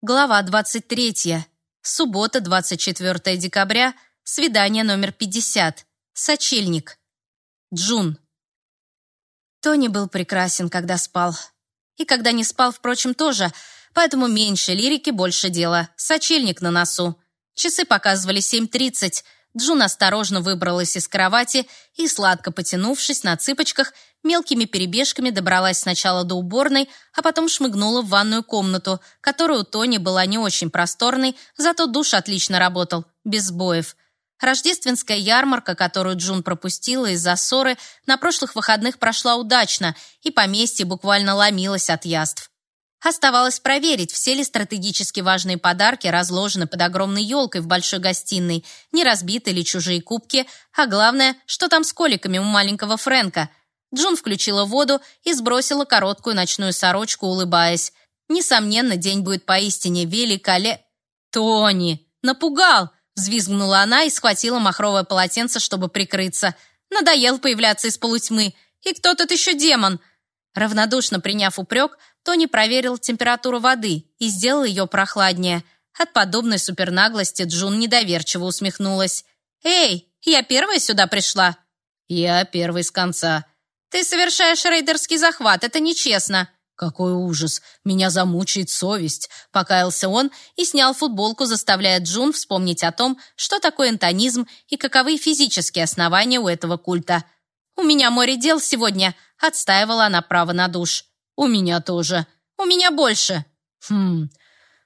Глава 23. Суббота, 24 декабря. Свидание номер 50. Сочельник. Джун. Тони был прекрасен, когда спал. И когда не спал, впрочем, тоже. Поэтому меньше лирики, больше дела. Сочельник на носу. Часы показывали 7.30. Джун осторожно выбралась из кровати и, сладко потянувшись на цыпочках, мелкими перебежками добралась сначала до уборной, а потом шмыгнула в ванную комнату, которая у Тони была не очень просторной, зато душ отлично работал, без сбоев. Рождественская ярмарка, которую Джун пропустила из-за ссоры, на прошлых выходных прошла удачно, и поместье буквально ломилось от яств. Оставалось проверить, все ли стратегически важные подарки разложены под огромной елкой в большой гостиной, не разбиты ли чужие кубки, а главное, что там с коликами у маленького Фрэнка. Джун включила воду и сбросила короткую ночную сорочку, улыбаясь. Несомненно, день будет поистине великолеп... «Тони! Напугал!» Взвизгнула она и схватила махровое полотенце, чтобы прикрыться. Надоел появляться из полутьмы. И кто тут еще демон? Равнодушно приняв упрек, Тони проверил температуру воды и сделал ее прохладнее. От подобной супернаглости Джун недоверчиво усмехнулась. «Эй, я первая сюда пришла?» «Я первый с конца». «Ты совершаешь рейдерский захват, это нечестно». «Какой ужас! Меня замучает совесть!» — покаялся он и снял футболку, заставляя Джун вспомнить о том, что такое антонизм и каковы физические основания у этого культа. «У меня море дел сегодня», — отстаивала она право на душ. «У меня тоже. У меня больше». «Хм,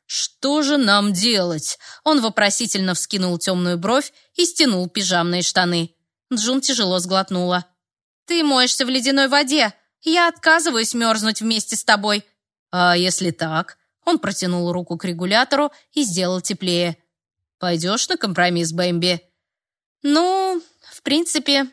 что же нам делать?» Он вопросительно вскинул темную бровь и стянул пижамные штаны. Джун тяжело сглотнула. «Ты моешься в ледяной воде», я отказываюсь мерзнуть вместе с тобой». «А если так?» Он протянул руку к регулятору и сделал теплее. «Пойдешь на компромисс, Бэмби?» «Ну, в принципе,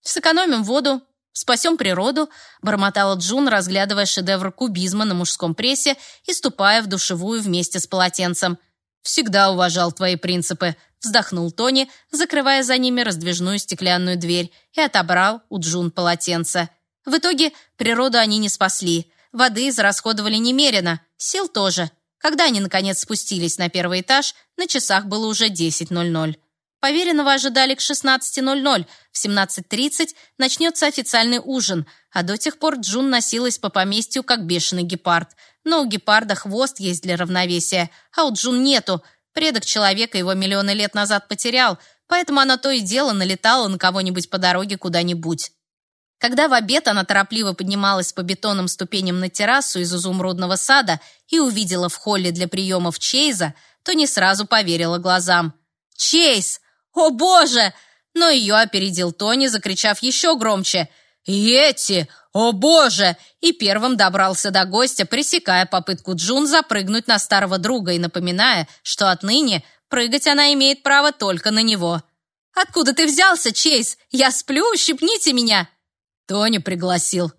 сэкономим воду, спасем природу», бормотала Джун, разглядывая шедевр кубизма на мужском прессе и ступая в душевую вместе с полотенцем. «Всегда уважал твои принципы», вздохнул Тони, закрывая за ними раздвижную стеклянную дверь и отобрал у Джун полотенце. В итоге природу они не спасли. Воды израсходовали немерено, сил тоже. Когда они, наконец, спустились на первый этаж, на часах было уже 10.00. Поверенного ожидали к 16.00. В 17.30 начнется официальный ужин, а до тех пор Джун носилась по поместью, как бешеный гепард. Но у гепарда хвост есть для равновесия, а у Джун нету. Предок человека его миллионы лет назад потерял, поэтому она то и дело налетала на кого-нибудь по дороге куда-нибудь. Когда в обед она торопливо поднималась по бетонным ступеням на террасу из изумрудного сада и увидела в холле для приемов Чейза, то не сразу поверила глазам. «Чейз! О боже!» Но ее опередил Тони, закричав еще громче. «Йети! О боже!» И первым добрался до гостя, пресекая попытку Джун запрыгнуть на старого друга и напоминая, что отныне прыгать она имеет право только на него. «Откуда ты взялся, Чейз? Я сплю, щипните меня!» Тони пригласил.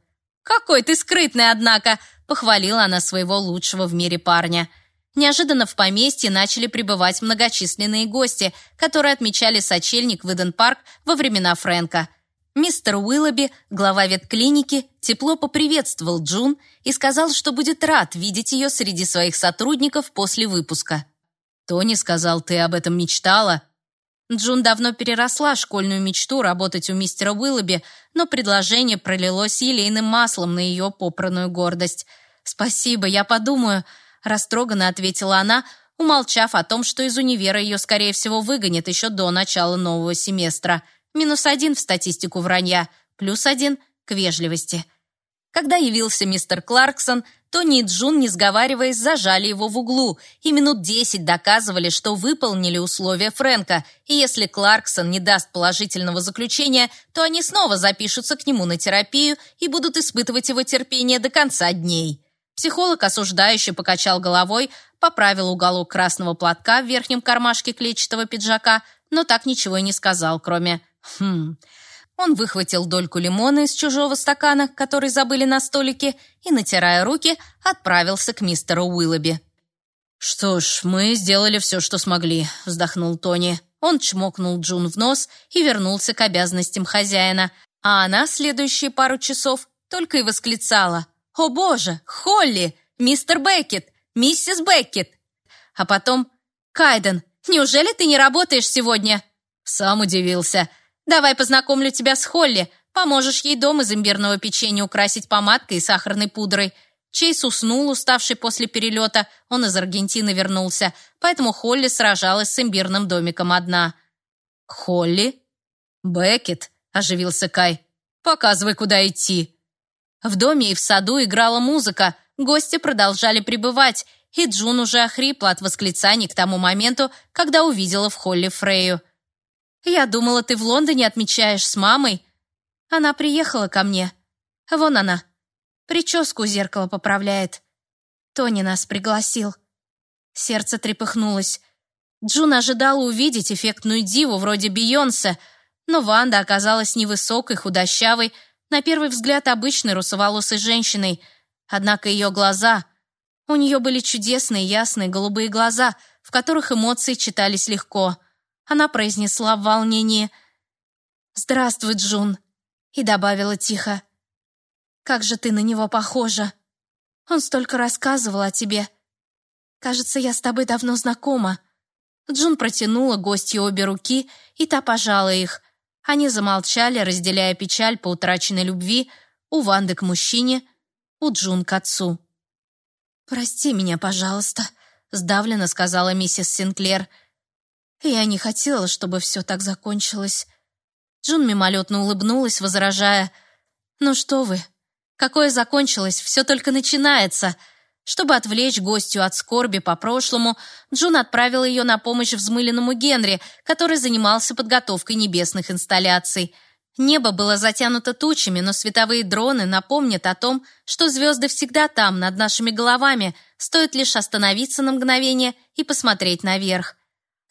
«Какой ты скрытный, однако!» — похвалила она своего лучшего в мире парня. Неожиданно в поместье начали прибывать многочисленные гости, которые отмечали сочельник в Иден-парк во времена Фрэнка. Мистер Уиллоби, глава ветклиники, тепло поприветствовал Джун и сказал, что будет рад видеть ее среди своих сотрудников после выпуска. «Тони сказал, ты об этом мечтала?» Джун давно переросла школьную мечту работать у мистера Уиллоби, но предложение пролилось елейным маслом на ее попранную гордость. «Спасибо, я подумаю», — растроганно ответила она, умолчав о том, что из универа ее, скорее всего, выгонят еще до начала нового семестра. Минус один в статистику вранья, плюс один к вежливости. Когда явился мистер Кларксон, Тони и Джун, не сговариваясь, зажали его в углу и минут десять доказывали, что выполнили условия Фрэнка, и если Кларксон не даст положительного заключения, то они снова запишутся к нему на терапию и будут испытывать его терпение до конца дней. Психолог осуждающе покачал головой, поправил уголок красного платка в верхнем кармашке клетчатого пиджака, но так ничего и не сказал, кроме «хм». Он выхватил дольку лимона из чужого стакана, который забыли на столике, и, натирая руки, отправился к мистеру Уиллоби. «Что ж, мы сделали все, что смогли», — вздохнул Тони. Он чмокнул Джун в нос и вернулся к обязанностям хозяина, а она следующие пару часов только и восклицала. «О боже, Холли! Мистер Беккет! Миссис Беккет!» а потом «Кайден, неужели ты не работаешь сегодня?» Сам удивился. «Давай познакомлю тебя с Холли. Поможешь ей дом из имбирного печенья украсить помадкой и сахарной пудрой». Чейз уснул, уставший после перелета. Он из Аргентины вернулся, поэтому Холли сражалась с имбирным домиком одна. «Холли?» «Беккет», — оживился Кай. «Показывай, куда идти». В доме и в саду играла музыка, гости продолжали прибывать, и Джун уже охрипла от восклицаний к тому моменту, когда увидела в холле Фрею. «Я думала, ты в Лондоне отмечаешь с мамой». Она приехала ко мне. Вон она. Прическу зеркало поправляет. Тони нас пригласил. Сердце трепыхнулось. Джун ожидала увидеть эффектную диву вроде Бейонсе, но Ванда оказалась невысокой, худощавой, на первый взгляд обычной русоволосой женщиной. Однако ее глаза... У нее были чудесные, ясные голубые глаза, в которых эмоции читались легко. Она произнесла в волнении «Здравствуй, Джун», и добавила тихо «Как же ты на него похожа! Он столько рассказывал о тебе. Кажется, я с тобой давно знакома». Джун протянула гостью обе руки, и та пожала их. Они замолчали, разделяя печаль по утраченной любви у Ванды к мужчине, у Джун к отцу. «Прости меня, пожалуйста», — сдавленно сказала миссис Синклер. «Я не хотела, чтобы все так закончилось». Джун мимолетно улыбнулась, возражая. «Ну что вы, какое закончилось, все только начинается». Чтобы отвлечь гостью от скорби по прошлому, Джун отправила ее на помощь взмыленному Генри, который занимался подготовкой небесных инсталляций. Небо было затянуто тучами, но световые дроны напомнят о том, что звезды всегда там, над нашими головами, стоит лишь остановиться на мгновение и посмотреть наверх.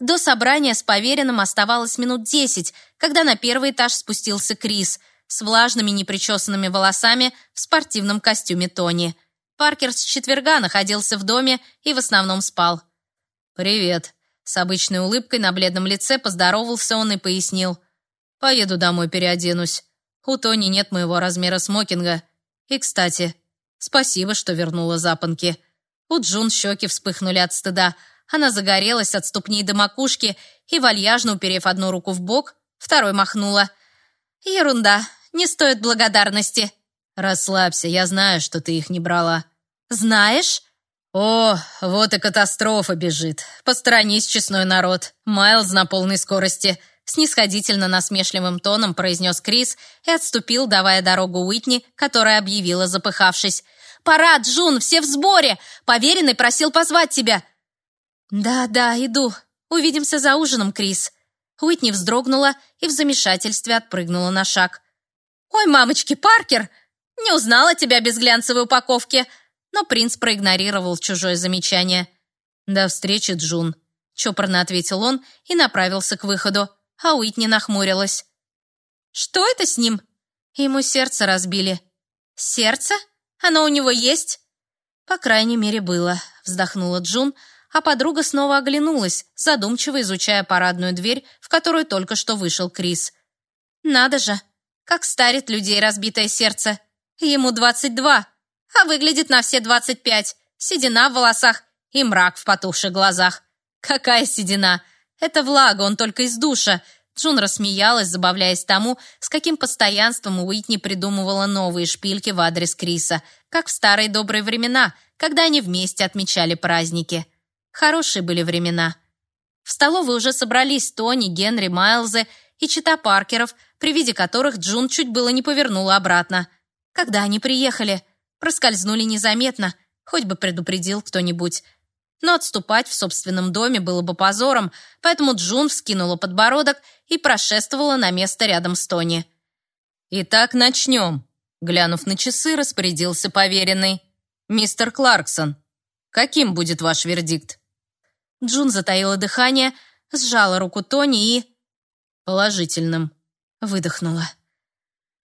До собрания с поверенным оставалось минут десять, когда на первый этаж спустился Крис с влажными непричесанными волосами в спортивном костюме Тони. Паркер с четверга находился в доме и в основном спал. «Привет», — с обычной улыбкой на бледном лице поздоровался он и пояснил. «Поеду домой переоденусь. У Тони нет моего размера смокинга. И, кстати, спасибо, что вернула запонки». У Джун щеки вспыхнули от стыда. Она загорелась от ступней до макушки и, вальяжно уперев одну руку в бок, второй махнула. «Ерунда, не стоит благодарности». «Расслабься, я знаю, что ты их не брала». «Знаешь?» «О, вот и катастрофа бежит. Посторонись, честной народ. Майлз на полной скорости». Снисходительно насмешливым тоном произнес Крис и отступил, давая дорогу Уитни, которая объявила, запыхавшись. «Пора, Джун, все в сборе! Поверенный просил позвать тебя!» «Да, да, иду. Увидимся за ужином, Крис». Уитни вздрогнула и в замешательстве отпрыгнула на шаг. «Ой, мамочки, Паркер! Не узнала тебя без глянцевой упаковки!» но принц проигнорировал чужое замечание. «До встречи, Джун», — чопорно ответил он и направился к выходу, а Уитни нахмурилась. «Что это с ним?» Ему сердце разбили. «Сердце? Оно у него есть?» «По крайней мере, было», — вздохнула Джун, а подруга снова оглянулась, задумчиво изучая парадную дверь, в которую только что вышел Крис. «Надо же, как старит людей разбитое сердце. Ему двадцать два, а выглядит на все двадцать пять. Седина в волосах и мрак в потухших глазах. Какая седина? Это влага, он только из душа. Джун рассмеялась, забавляясь тому, с каким постоянством Уитни придумывала новые шпильки в адрес Криса, как в старые добрые времена, когда они вместе отмечали праздники. Хорошие были времена. В столовой уже собрались Тони, Генри, Майлзы и чита Паркеров, при виде которых Джун чуть было не повернула обратно. Когда они приехали? проскользнули незаметно, хоть бы предупредил кто-нибудь. Но отступать в собственном доме было бы позором, поэтому Джун вскинула подбородок и прошествовала на место рядом с Тони. «Итак, начнем», — глянув на часы, распорядился поверенный. «Мистер Кларксон, каким будет ваш вердикт?» Джун затаила дыхание, сжала руку Тони и... «Положительным», — выдохнула.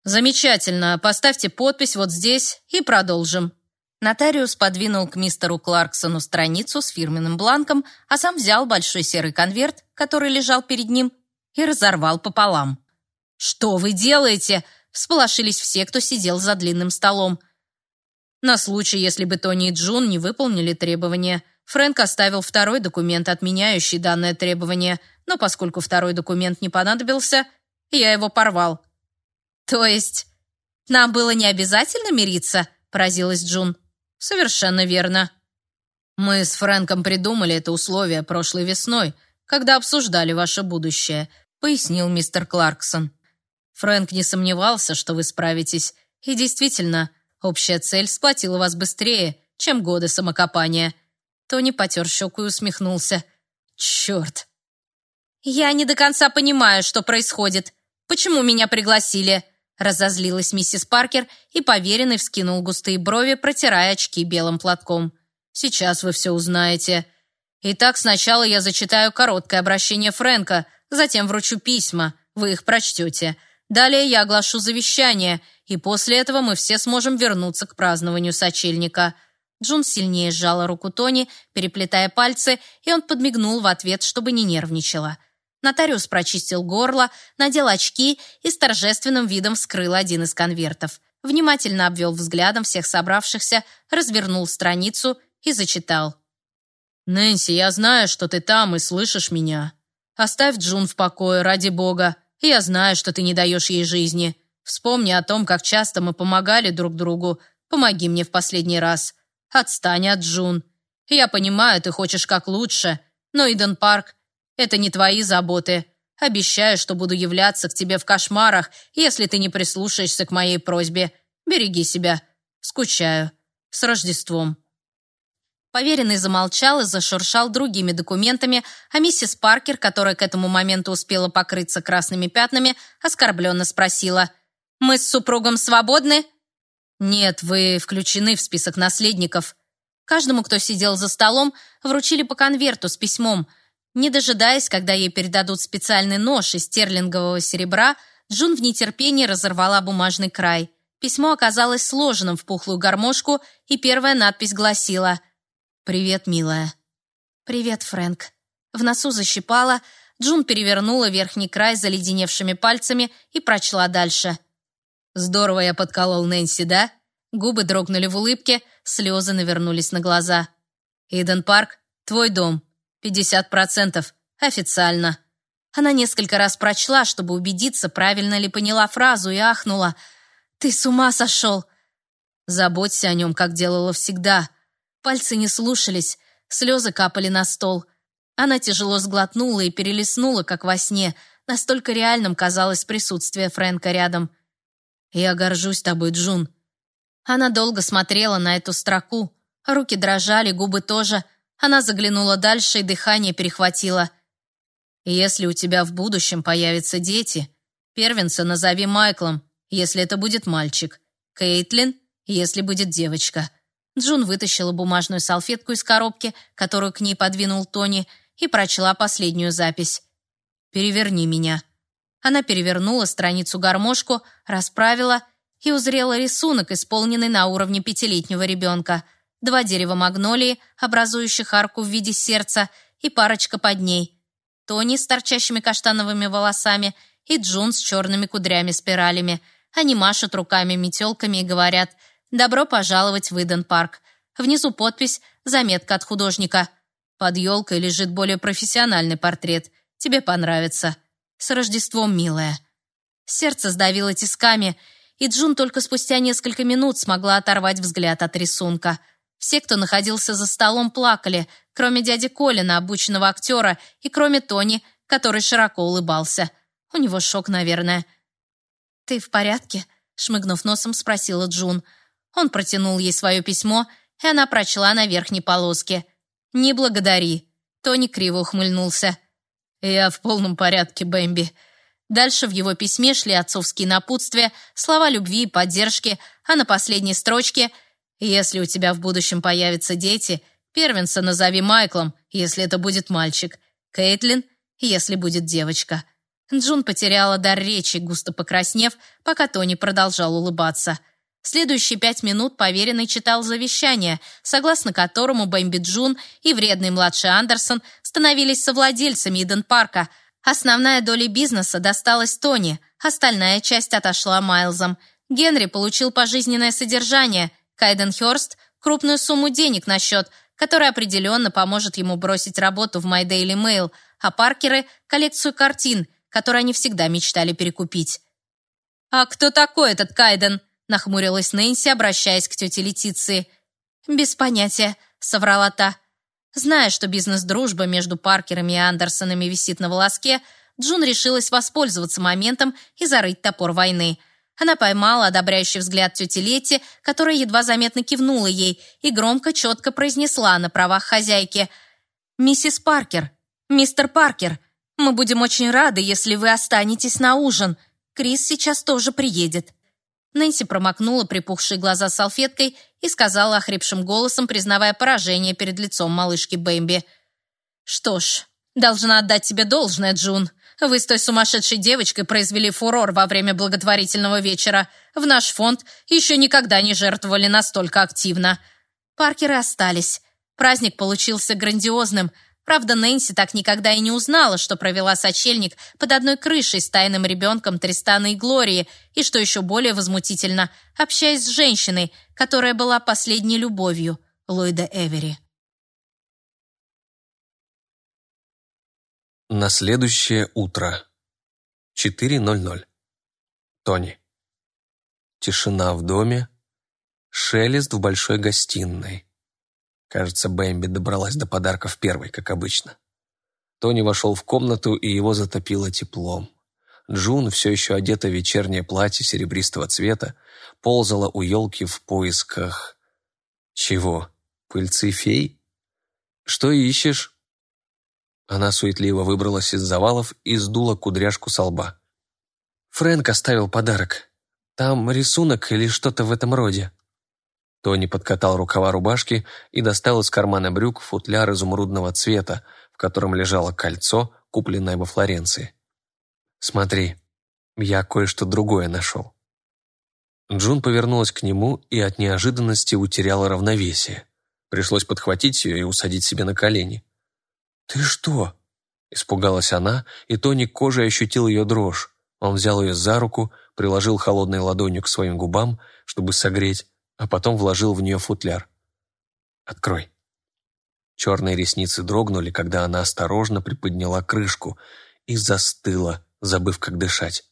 «Замечательно. Поставьте подпись вот здесь и продолжим». Нотариус подвинул к мистеру Кларксону страницу с фирменным бланком, а сам взял большой серый конверт, который лежал перед ним, и разорвал пополам. «Что вы делаете?» — всполошились все, кто сидел за длинным столом. На случай, если бы Тони и Джун не выполнили требования, Фрэнк оставил второй документ, отменяющий данное требование, но поскольку второй документ не понадобился, я его порвал. То есть нам было не обязательно мириться? поразилась Джун. Совершенно верно. Мы с Фрэнком придумали это условие прошлой весной, когда обсуждали ваше будущее, пояснил мистер Кларксон. Фрэнк не сомневался, что вы справитесь, и действительно, общая цель сплотила вас быстрее, чем годы самокопания. Тони потер щеку и усмехнулся. «Черт!» «Я не до конца понимаю, что происходит. Почему меня пригласили?» Разозлилась миссис Паркер, и поверенный вскинул густые брови, протирая очки белым платком. «Сейчас вы все узнаете. Итак, сначала я зачитаю короткое обращение Фрэнка, затем вручу письма, вы их прочтете. Далее я оглашу завещание, и после этого мы все сможем вернуться к празднованию сочельника». Джун сильнее сжала руку Тони, переплетая пальцы, и он подмигнул в ответ, чтобы не нервничала. Нотариус прочистил горло, надел очки и с торжественным видом вскрыл один из конвертов. Внимательно обвел взглядом всех собравшихся, развернул страницу и зачитал. «Нэнси, я знаю, что ты там и слышишь меня. Оставь Джун в покое, ради бога. Я знаю, что ты не даешь ей жизни. Вспомни о том, как часто мы помогали друг другу. Помоги мне в последний раз. Отстань от Джун. Я понимаю, ты хочешь как лучше, но Иден Парк — это не твои заботы. Обещаю, что буду являться к тебе в кошмарах, если ты не прислушаешься к моей просьбе. Береги себя. Скучаю. С Рождеством». Поверенный замолчал и зашуршал другими документами, а миссис Паркер, которая к этому моменту успела покрыться красными пятнами, оскорбленно спросила. «Мы с супругом свободны?» «Нет, вы включены в список наследников». Каждому, кто сидел за столом, вручили по конверту с письмом. Не дожидаясь, когда ей передадут специальный нож из стерлингового серебра, Джун в нетерпении разорвала бумажный край. Письмо оказалось сложенным в пухлую гармошку, и первая надпись гласила «Привет, милая». «Привет, Фрэнк». В носу защипала, Джун перевернула верхний край заледеневшими пальцами и прочла дальше. «Здорово я подколол Нэнси, да?» Губы дрогнули в улыбке, слезы навернулись на глаза. «Иден Парк, твой дом. 50%. Официально». Она несколько раз прочла, чтобы убедиться, правильно ли поняла фразу, и ахнула. «Ты с ума сошел!» «Заботься о нем, как делала всегда», Пальцы не слушались, слезы капали на стол. Она тяжело сглотнула и перелистнула, как во сне. Настолько реальным казалось присутствие Фрэнка рядом. «Я горжусь тобой, Джун». Она долго смотрела на эту строку. Руки дрожали, губы тоже. Она заглянула дальше, и дыхание перехватило. «Если у тебя в будущем появятся дети, первенца назови Майклом, если это будет мальчик. Кейтлин, если будет девочка. Джун вытащила бумажную салфетку из коробки, которую к ней подвинул Тони, и прочла последнюю запись. «Переверни меня». Она перевернула страницу-гармошку, расправила и узрела рисунок, исполненный на уровне пятилетнего ребенка. Два дерева магнолии, образующих арку в виде сердца, и парочка под ней. Тони с торчащими каштановыми волосами и Джун с черными кудрями-спиралями. Они машут руками-метелками и говорят – Добро пожаловать в Иден Парк. Внизу подпись, заметка от художника. Под елкой лежит более профессиональный портрет. Тебе понравится. С Рождеством, милая. Сердце сдавило тисками, и Джун только спустя несколько минут смогла оторвать взгляд от рисунка. Все, кто находился за столом, плакали, кроме дяди Колина, обученного актера, и кроме Тони, который широко улыбался. У него шок, наверное. «Ты в порядке?» — шмыгнув носом, спросила Джун. Он протянул ей свое письмо, и она прочла на верхней полоске. «Не благодари». Тони криво ухмыльнулся. «Я в полном порядке, Бэмби». Дальше в его письме шли отцовские напутствия, слова любви и поддержки, а на последней строчке «Если у тебя в будущем появятся дети, первенца назови Майклом, если это будет мальчик, Кейтлин, если будет девочка». Джун потеряла дар речи, густо покраснев, пока Тони продолжал улыбаться. Следующие пять минут поверенный читал завещание, согласно которому Бэмби Джун и вредный младший Андерсон становились совладельцами Иден-парка. Основная доля бизнеса досталась Тони, остальная часть отошла Майлзам. Генри получил пожизненное содержание, Кайден Хёрст – крупную сумму денег на счет, которая определенно поможет ему бросить работу в My Daily Mail, а Паркеры — коллекцию картин, которые они всегда мечтали перекупить. «А кто такой этот Кайден?» — нахмурилась Нэнси, обращаясь к тете Летиции. «Без понятия», — соврала та. Зная, что бизнес-дружба между Паркерами и Андерсонами висит на волоске, Джун решилась воспользоваться моментом и зарыть топор войны. Она поймала одобряющий взгляд тети Лети, которая едва заметно кивнула ей и громко, четко произнесла на правах хозяйки. «Миссис Паркер, мистер Паркер, мы будем очень рады, если вы останетесь на ужин. Крис сейчас тоже приедет». Нэнси промокнула припухшие глаза салфеткой и сказала охрипшим голосом, признавая поражение перед лицом малышки Бэмби. «Что ж, должна отдать тебе должное, Джун. Вы с той сумасшедшей девочкой произвели фурор во время благотворительного вечера. В наш фонд еще никогда не жертвовали настолько активно». Паркеры остались. Праздник получился грандиозным – Правда, Нэнси так никогда и не узнала, что провела сочельник под одной крышей с тайным ребенком Тристана и Глории, и, что еще более возмутительно, общаясь с женщиной, которая была последней любовью Ллойда Эвери. На следующее утро. 4.00. Тони. Тишина в доме. Шелест в большой гостиной. Кажется, Бэмби добралась до подарков первой, как обычно. Тони вошел в комнату, и его затопило теплом. Джун, все еще одета в вечернее платье серебристого цвета, ползала у елки в поисках... Чего? Пыльцы фей? Что ищешь? Она суетливо выбралась из завалов и сдула кудряшку со лба. Фрэнк оставил подарок. Там рисунок или что-то в этом роде. Тони подкатал рукава рубашки и достал из кармана брюк футляр изумрудного цвета, в котором лежало кольцо, купленное во Флоренции. «Смотри, я кое-что другое нашел». Джун повернулась к нему и от неожиданности утеряла равновесие. Пришлось подхватить ее и усадить себе на колени. «Ты что?» – испугалась она, и Тони кожей ощутил ее дрожь. Он взял ее за руку, приложил холодной ладонью к своим губам, чтобы согреть, а потом вложил в нее футляр. «Открой». Черные ресницы дрогнули, когда она осторожно приподняла крышку и застыла, забыв, как дышать.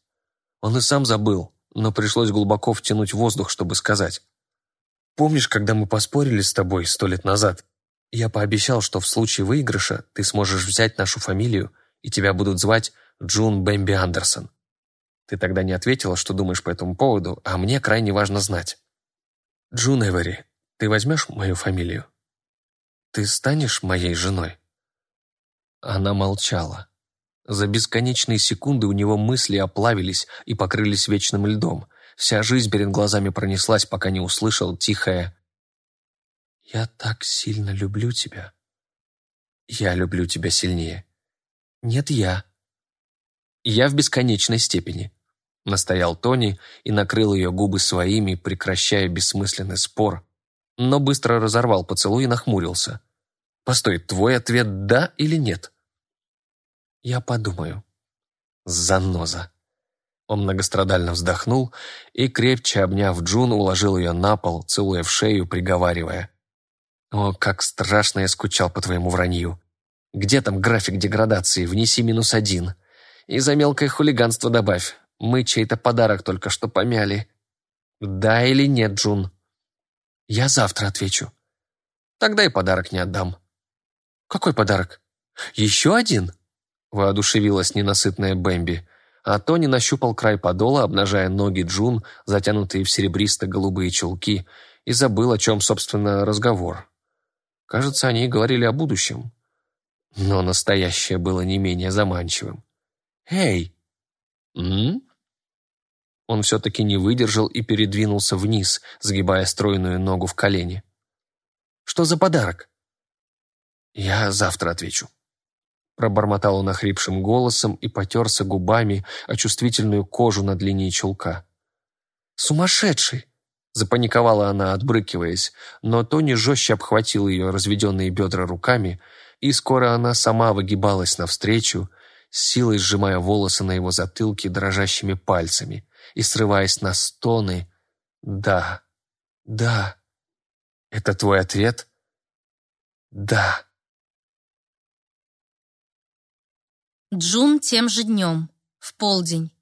Он и сам забыл, но пришлось глубоко втянуть воздух, чтобы сказать. «Помнишь, когда мы поспорили с тобой сто лет назад? Я пообещал, что в случае выигрыша ты сможешь взять нашу фамилию, и тебя будут звать Джун Бэмби Андерсон. Ты тогда не ответила, что думаешь по этому поводу, а мне крайне важно знать. Джун Эвери, ты возьмешь мою фамилию? Ты станешь моей женой?» Она молчала. За бесконечные секунды у него мысли оплавились и покрылись вечным льдом. Вся жизнь перед глазами пронеслась, пока не услышал тихое «Я так сильно люблю тебя». «Я люблю тебя сильнее». «Нет, я». «Я в бесконечной степени». Настоял Тони и накрыл ее губы своими, прекращая бессмысленный спор, но быстро разорвал поцелуй и нахмурился. «Постой, твой ответ «да» или «нет»?» «Я подумаю». «Заноза». Он многострадально вздохнул и, крепче обняв Джун, уложил ее на пол, целуя в шею, приговаривая. «О, как страшно я скучал по твоему вранью! Где там график деградации? Внеси минус один. И за мелкое хулиганство добавь. Мы чей-то подарок только что помяли. Да или нет, Джун? Я завтра отвечу. Тогда и подарок не отдам. Какой подарок? Еще один? Воодушевилась ненасытная Бэмби. А Тони нащупал край подола, обнажая ноги Джун, затянутые в серебристо-голубые чулки, и забыл, о чем, собственно, разговор. Кажется, они говорили о будущем. Но настоящее было не менее заманчивым. «Эй!» «М?» Он все-таки не выдержал и передвинулся вниз, сгибая стройную ногу в колени. «Что за подарок?» «Я завтра отвечу». Пробормотал он охрипшим голосом и потерся губами о чувствительную кожу над линией чулка. «Сумасшедший!» Запаниковала она, отбрыкиваясь, но Тони жестче обхватил ее разведенные бедра руками, и скоро она сама выгибалась навстречу, силой сжимая волосы на его затылке дрожащими пальцами и срываясь на стоны «Да, да». «Это твой ответ?» Да. Джун тем же днем, в полдень.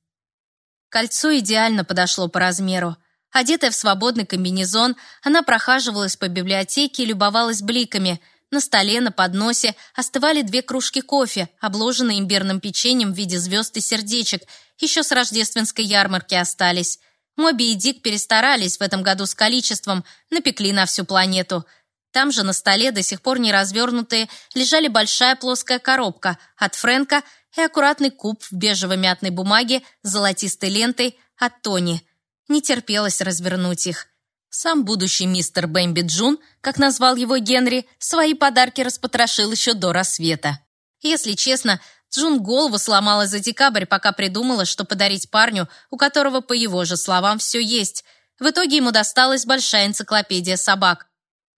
Кольцо идеально подошло по размеру. Одетая в свободный комбинезон, она прохаживалась по библиотеке и любовалась бликами. На столе, на подносе остывали две кружки кофе, обложенные имбирным печеньем в виде звезд и сердечек. Еще с рождественской ярмарки остались. Моби и Дик перестарались в этом году с количеством, напекли на всю планету. Там же на столе, до сих пор не развернутые, лежали большая плоская коробка от Фрэнка и аккуратный куб в бежевой мятной бумаге с золотистой лентой от Тони – не терпелось развернуть их. Сам будущий мистер Бэмби Джун, как назвал его Генри, свои подарки распотрошил еще до рассвета. Если честно, Джун голову сломала за декабрь, пока придумала, что подарить парню, у которого, по его же словам, все есть. В итоге ему досталась большая энциклопедия собак.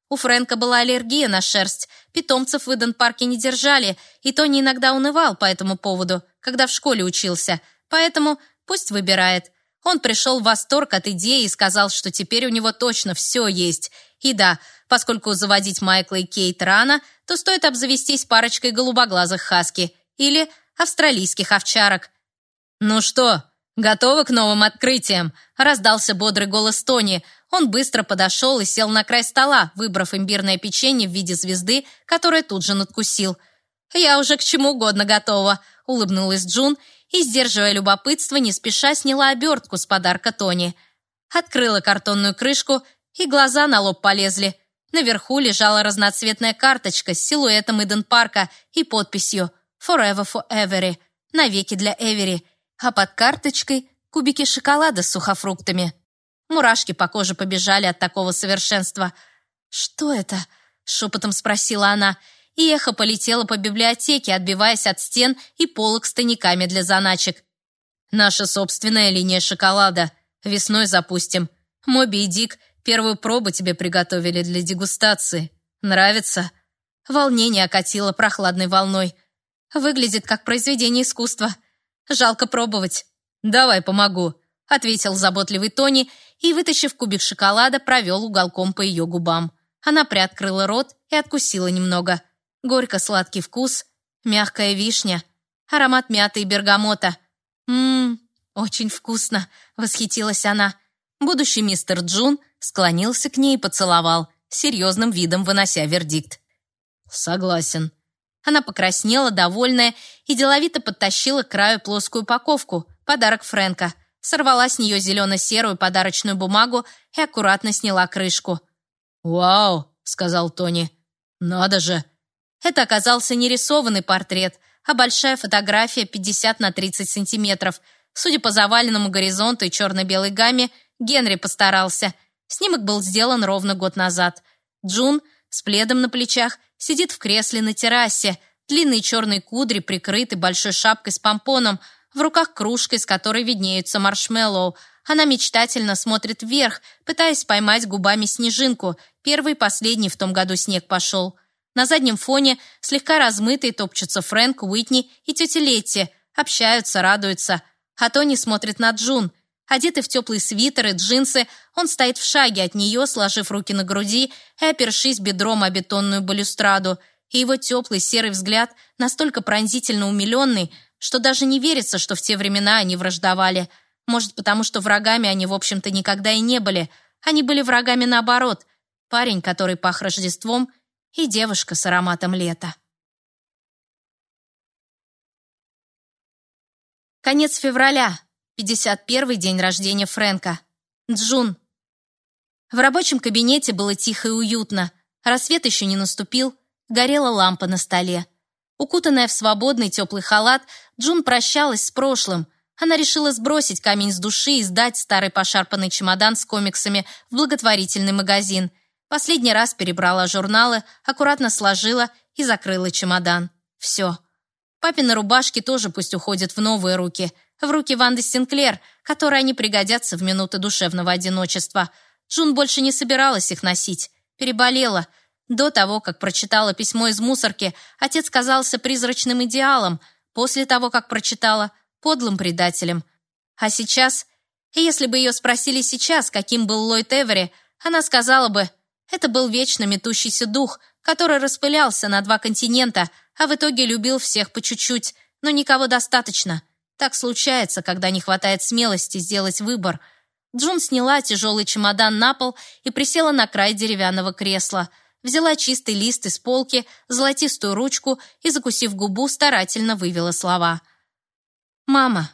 У Фрэнка была аллергия на шерсть, питомцев в Иден-парке не держали, и Тони иногда унывал по этому поводу, когда в школе учился. Поэтому пусть выбирает. Он пришел в восторг от идеи и сказал, что теперь у него точно все есть. И да, поскольку заводить Майкла и Кейт рано, то стоит обзавестись парочкой голубоглазых хаски или австралийских овчарок. «Ну что, готовы к новым открытиям?» – раздался бодрый голос Тони. Он быстро подошел и сел на край стола, выбрав имбирное печенье в виде звезды, которое тут же надкусил. «Я уже к чему угодно готова», – улыбнулась Джун и, сдерживая любопытство, не спеша сняла обертку с подарка Тони. Открыла картонную крышку, и глаза на лоб полезли. Наверху лежала разноцветная карточка с силуэтом Иден-парка и подписью «Forever for Every» — «Навеки для Эвери», а под карточкой кубики шоколада с сухофруктами. Мурашки по коже побежали от такого совершенства. «Что это?» — шепотом спросила она — и эхо полетело по библиотеке, отбиваясь от стен и полок с тайниками для заначек. «Наша собственная линия шоколада. Весной запустим. Моби и Дик первую пробу тебе приготовили для дегустации. Нравится?» Волнение окатило прохладной волной. «Выглядит как произведение искусства. Жалко пробовать. Давай помогу», — ответил заботливый Тони и, вытащив кубик шоколада, провел уголком по ее губам. Она приоткрыла рот и откусила немного — горько-сладкий вкус, мягкая вишня, аромат мяты и бергамота. «Ммм, очень вкусно!» — восхитилась она. Будущий мистер Джун склонился к ней и поцеловал, серьезным видом вынося вердикт. «Согласен». Она покраснела, довольная, и деловито подтащила к краю плоскую упаковку, подарок Фрэнка, сорвала с нее зелено-серую подарочную бумагу и аккуратно сняла крышку. «Вау!» — сказал Тони. «Надо же! Это оказался не рисованный портрет, а большая фотография 50 на 30 сантиметров. Судя по заваленному горизонту и черно-белой гамме, Генри постарался. Снимок был сделан ровно год назад. Джун с пледом на плечах сидит в кресле на террасе, длинные черные кудри прикрыты большой шапкой с помпоном, в руках кружка, из которой виднеются маршмеллоу. Она мечтательно смотрит вверх, пытаясь поймать губами снежинку. Первый и последний в том году снег пошел. На заднем фоне слегка размытые топчутся Фрэнк, Уитни и тетя Летти, общаются, радуются. А Тони смотрит на Джун. Одетый в теплый свитер и джинсы, он стоит в шаге от нее, сложив руки на груди и опершись бедром о бетонную балюстраду. И его теплый серый взгляд настолько пронзительно умиленный, что даже не верится, что в те времена они враждовали. Может, потому что врагами они, в общем-то, никогда и не были. Они были врагами наоборот. Парень, который пах Рождеством – и девушка с ароматом лета. Конец февраля, 51-й день рождения Фрэнка. Джун. В рабочем кабинете было тихо и уютно. Рассвет еще не наступил, горела лампа на столе. Укутанная в свободный теплый халат, Джун прощалась с прошлым. Она решила сбросить камень с души и сдать старый пошарпанный чемодан с комиксами в благотворительный магазин – Последний раз перебрала журналы, аккуратно сложила и закрыла чемодан. Все. Папины рубашки тоже пусть уходят в новые руки, в руки Ванды Синклер, которые они пригодятся в минуты душевного одиночества. Джун больше не собиралась их носить. Переболела. До того, как прочитала письмо из мусорки, отец казался призрачным идеалом. После того, как прочитала, подлым предателем. А сейчас, если бы ее спросили сейчас, каким был Ллойд Эвери, она сказала бы это был вечно метущийся дух, который распылялся на два континента, а в итоге любил всех по чуть-чуть, но никого достаточно. Так случается, когда не хватает смелости сделать выбор. Джун сняла тяжелый чемодан на пол и присела на край деревянного кресла. Взяла чистый лист из полки, золотистую ручку и, закусив губу, старательно вывела слова. «Мама,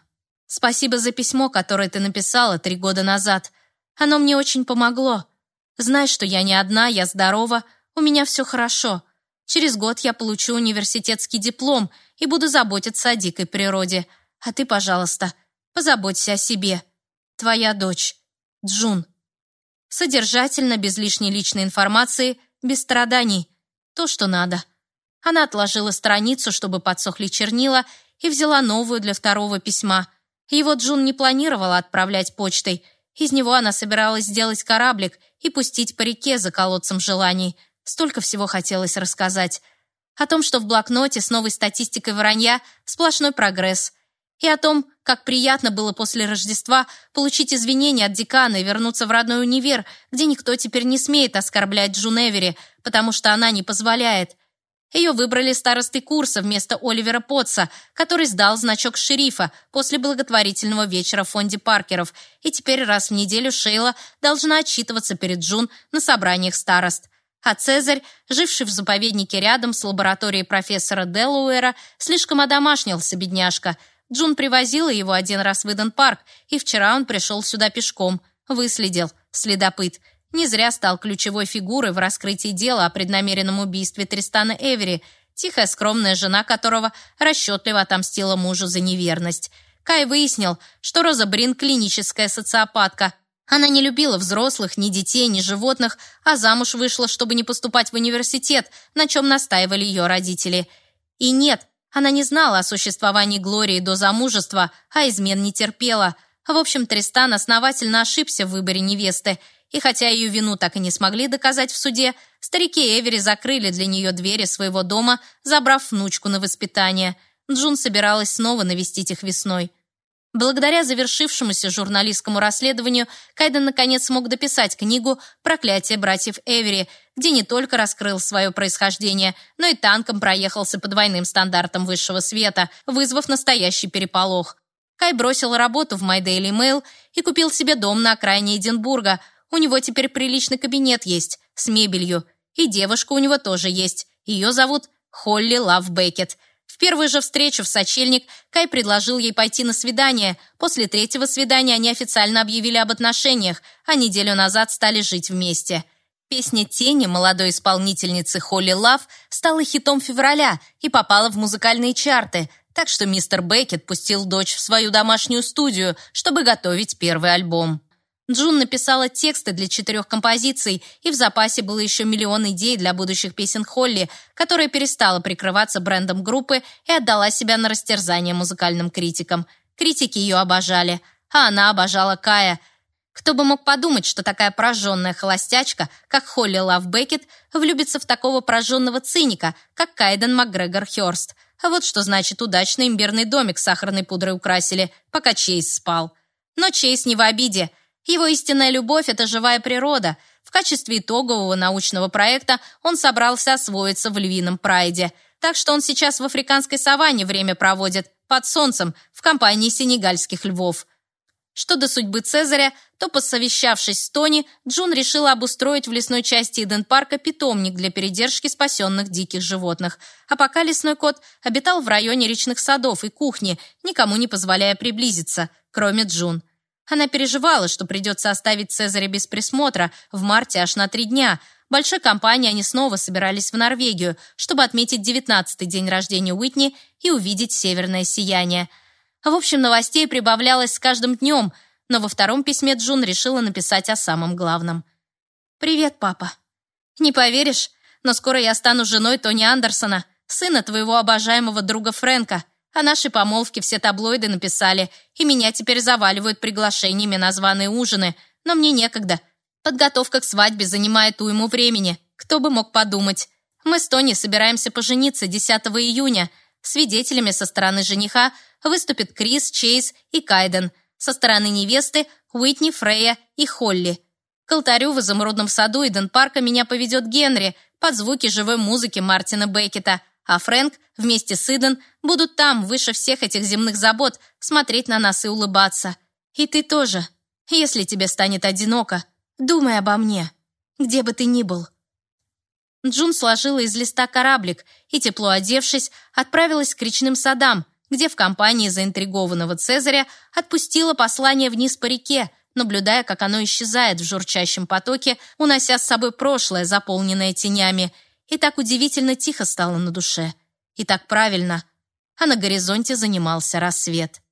спасибо за письмо, которое ты написала три года назад. Оно мне очень помогло. Знай, что я не одна, я здорова, у меня все хорошо. Через год я получу университетский диплом и буду заботиться о дикой природе. А ты, пожалуйста, позаботься о себе. Твоя дочь, Джун. Содержательно, без лишней личной информации, без страданий. То, что надо. Она отложила страницу, чтобы подсохли чернила, и взяла новую для второго письма. Его Джун не планировала отправлять почтой. Из него она собиралась сделать кораблик и пустить по реке за колодцем желаний. Столько всего хотелось рассказать. О том, что в блокноте с новой статистикой вранья сплошной прогресс – и о том, как приятно было после Рождества получить извинения от декана и вернуться в родной универ, где никто теперь не смеет оскорблять Джуневери, потому что она не позволяет. Ее выбрали старостой курса вместо Оливера Потца, который сдал значок шерифа после благотворительного вечера в фонде Паркеров, и теперь раз в неделю Шейла должна отчитываться перед Джун на собраниях старост. А Цезарь, живший в заповеднике рядом с лабораторией профессора Делуэра, слишком одомашнился, бедняжка – Джун привозила его один раз в Иден-парк, и вчера он пришел сюда пешком. Выследил. Следопыт. Не зря стал ключевой фигурой в раскрытии дела о преднамеренном убийстве Тристана Эвери, тихая скромная жена которого расчетливо отомстила мужу за неверность. Кай выяснил, что Роза Брин клиническая социопатка. Она не любила взрослых, ни детей, ни животных, а замуж вышла, чтобы не поступать в университет, на чем настаивали ее родители. И нет, она не знала о существовании Глории до замужества, а измен не терпела. В общем, Тристан основательно ошибся в выборе невесты, и хотя ее вину так и не смогли доказать в суде, старики Эвери закрыли для нее двери своего дома, забрав внучку на воспитание. Джун собиралась снова навестить их весной. Благодаря завершившемуся журналистскому расследованию Кайден наконец смог дописать книгу «Проклятие братьев Эвери», где не только раскрыл свое происхождение, но и танком проехался по двойным стандартам высшего света, вызвав настоящий переполох. Кай бросил работу в My Daily Mail и купил себе дом на окраине Эдинбурга. У него теперь приличный кабинет есть, с мебелью. И девушка у него тоже есть. Ее зовут Холли Лав Беккет – в первую же встречу в сочельник Кай предложил ей пойти на свидание. После третьего свидания они официально объявили об отношениях, а неделю назад стали жить вместе. Песня «Тени» молодой исполнительницы Холли Лав стала хитом февраля и попала в музыкальные чарты, так что мистер Беккет пустил дочь в свою домашнюю студию, чтобы готовить первый альбом. Джун написала тексты для четырех композиций, и в запасе было еще миллион идей для будущих песен Холли, которая перестала прикрываться брендом группы и отдала себя на растерзание музыкальным критикам. Критики ее обожали, а она обожала Кая. Кто бы мог подумать, что такая прожженная холостячка, как Холли Лав Беккет, влюбится в такого прожженного циника, как Кайден МакГрегор Хёрст. А вот что значит удачный имбирный домик с сахарной пудрой украсили, пока Чейз спал. Но Чейз не в обиде – его истинная любовь — это живая природа. В качестве итогового научного проекта он собрался освоиться в львином прайде. Так что он сейчас в африканской саванне время проводит, под солнцем, в компании сенегальских львов. Что до судьбы Цезаря, то, посовещавшись с Тони, Джун решила обустроить в лесной части Иден-парка питомник для передержки спасенных диких животных. А пока лесной кот обитал в районе речных садов и кухни, никому не позволяя приблизиться, кроме Джун. Она переживала, что придется оставить Цезаря без присмотра в марте аж на три дня. Большой компанией они снова собирались в Норвегию, чтобы отметить девятнадцатый день рождения Уитни и увидеть северное сияние. В общем, новостей прибавлялось с каждым днем, но во втором письме Джун решила написать о самом главном. «Привет, папа. Не поверишь, но скоро я стану женой Тони Андерсона, сына твоего обожаемого друга Фрэнка. О нашей помолвке все таблоиды написали, и меня теперь заваливают приглашениями на званые ужины, но мне некогда. Подготовка к свадьбе занимает уйму времени. Кто бы мог подумать. Мы с Тони собираемся пожениться 10 июня. Свидетелями со стороны жениха выступят Крис, Чейз и Кайден. Со стороны невесты Уитни, Фрея и Холли. К алтарю в изумрудном саду Иден-парка меня поведет Генри, под звуки живой музыки Мартина Беккета, а Фрэнк вместе с Иден будут там, выше всех этих земных забот, смотреть на нас и улыбаться. И ты тоже. Если тебе станет одиноко, думай обо мне, где бы ты ни был. Джун сложила из листа кораблик и, тепло одевшись, отправилась к речным садам, где в компании заинтригованного Цезаря отпустила послание вниз по реке, наблюдая, как оно исчезает в журчащем потоке, унося с собой прошлое, заполненное тенями, и так удивительно тихо стало на душе. И так правильно. А на горизонте занимался рассвет.